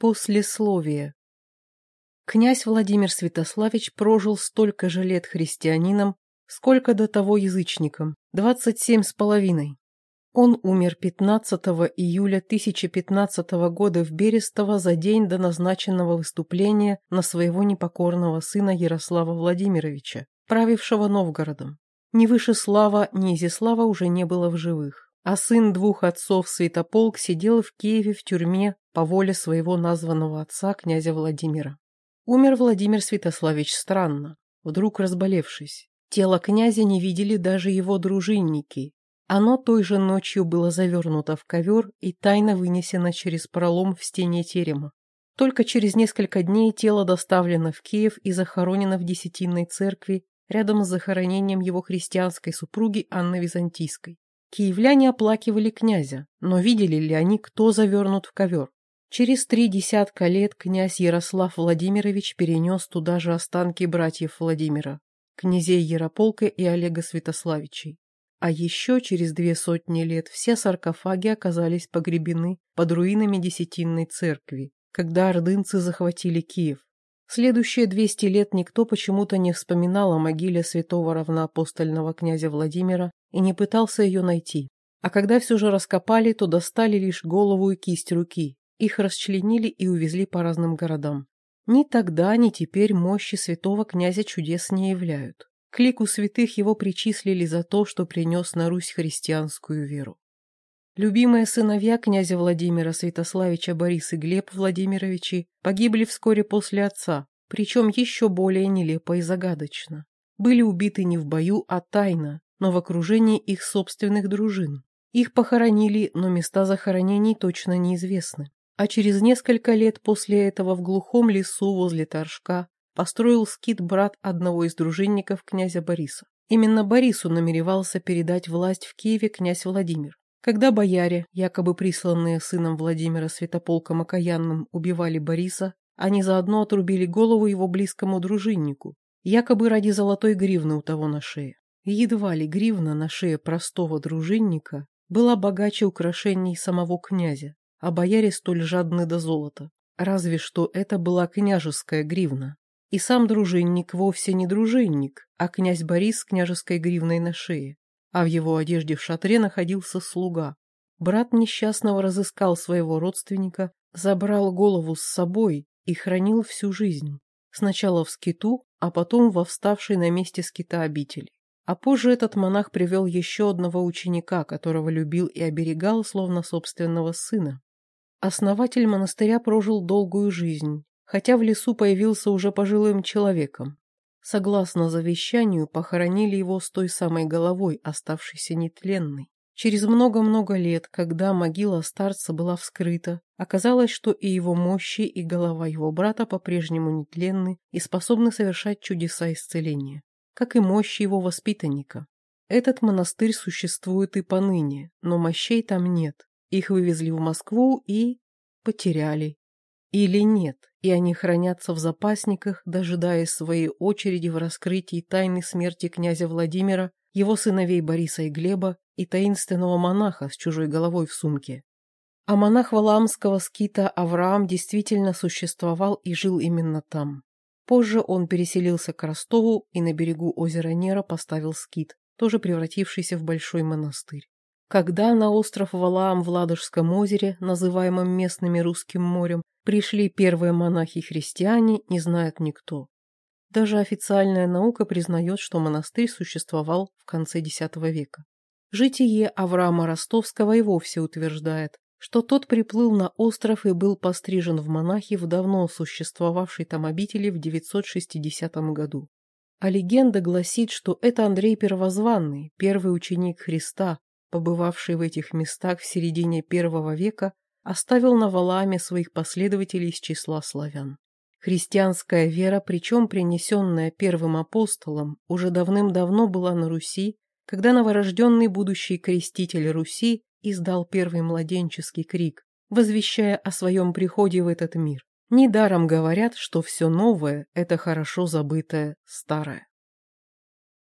Послесловие. Князь Владимир Святославич прожил столько же лет христианином, сколько до того язычником, двадцать семь с половиной. Он умер 15 июля 1015 года в Берестово за день до назначенного выступления на своего непокорного сына Ярослава Владимировича, правившего Новгородом. Ни Вышеслава, ни Изяслава уже не было в живых а сын двух отцов Святополк сидел в Киеве в тюрьме по воле своего названного отца, князя Владимира. Умер Владимир Святославич странно, вдруг разболевшись. Тело князя не видели даже его дружинники. Оно той же ночью было завернуто в ковер и тайно вынесено через пролом в стене терема. Только через несколько дней тело доставлено в Киев и захоронено в Десятинной церкви рядом с захоронением его христианской супруги Анны Византийской. Киевляне оплакивали князя, но видели ли они, кто завернут в ковер? Через три десятка лет князь Ярослав Владимирович перенес туда же останки братьев Владимира, князей Ярополка и Олега Святославичей. А еще через две сотни лет все саркофаги оказались погребены под руинами Десятинной церкви, когда ордынцы захватили Киев. Следующие 200 лет никто почему-то не вспоминал о могиле святого равноапостольного князя Владимира и не пытался ее найти. А когда все же раскопали, то достали лишь голову и кисть руки. Их расчленили и увезли по разным городам. Ни тогда, ни теперь мощи святого князя чудес не являют. К лику святых его причислили за то, что принес на Русь христианскую веру. Любимые сыновья князя Владимира Святославича Борис и Глеб Владимировичи погибли вскоре после отца, причем еще более нелепо и загадочно. Были убиты не в бою, а тайно, но в окружении их собственных дружин. Их похоронили, но места захоронений точно неизвестны. А через несколько лет после этого в глухом лесу возле Торжка построил скит брат одного из дружинников князя Бориса. Именно Борису намеревался передать власть в Киеве князь Владимир. Когда бояре, якобы присланные сыном Владимира Святополком Окаянным, убивали Бориса, они заодно отрубили голову его близкому дружиннику, якобы ради золотой гривны у того на шее. Едва ли гривна на шее простого дружинника была богаче украшений самого князя, а бояре столь жадны до золота. Разве что это была княжеская гривна. И сам дружинник вовсе не дружинник, а князь Борис с княжеской гривной на шее а в его одежде в шатре находился слуга. Брат несчастного разыскал своего родственника, забрал голову с собой и хранил всю жизнь. Сначала в скиту, а потом во вставшей на месте скита обители. А позже этот монах привел еще одного ученика, которого любил и оберегал, словно собственного сына. Основатель монастыря прожил долгую жизнь, хотя в лесу появился уже пожилым человеком. Согласно завещанию, похоронили его с той самой головой, оставшейся нетленной. Через много-много лет, когда могила старца была вскрыта, оказалось, что и его мощи, и голова его брата по-прежнему нетленны и способны совершать чудеса исцеления, как и мощи его воспитанника. Этот монастырь существует и поныне, но мощей там нет. Их вывезли в Москву и... потеряли. Или нет, и они хранятся в запасниках, дожидаясь своей очереди в раскрытии тайны смерти князя Владимира, его сыновей Бориса и Глеба и таинственного монаха с чужой головой в сумке. А монах Валаамского скита Авраам действительно существовал и жил именно там. Позже он переселился к Ростову и на берегу озера Нера поставил скит, тоже превратившийся в большой монастырь. Когда на остров Валаам в Ладожском озере, называемом местными Русским морем, пришли первые монахи-христиане, не знает никто. Даже официальная наука признает, что монастырь существовал в конце X века. Житие Авраама Ростовского и вовсе утверждает, что тот приплыл на остров и был пострижен в монахи в давно существовавшей там обители в 960 году. А легенда гласит, что это Андрей Первозванный, первый ученик Христа, побывавший в этих местах в середине первого века, оставил на Валааме своих последователей из числа славян. Христианская вера, причем принесенная первым апостолом, уже давным-давно была на Руси, когда новорожденный будущий креститель Руси издал первый младенческий крик, возвещая о своем приходе в этот мир. Недаром говорят, что все новое – это хорошо забытое старое.